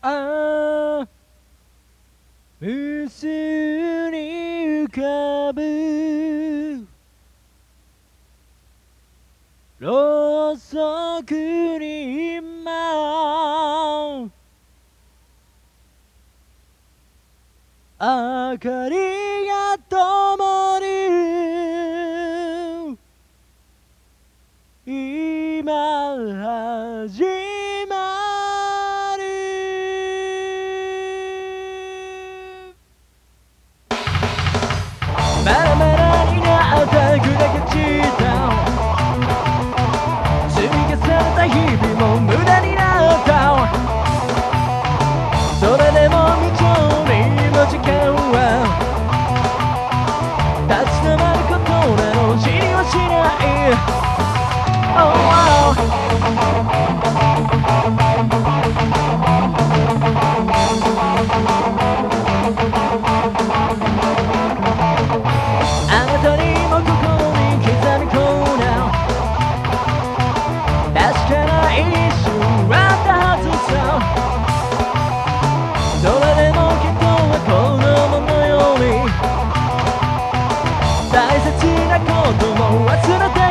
ああ薄に浮かぶろうそくに今明かりが灯る今始くれて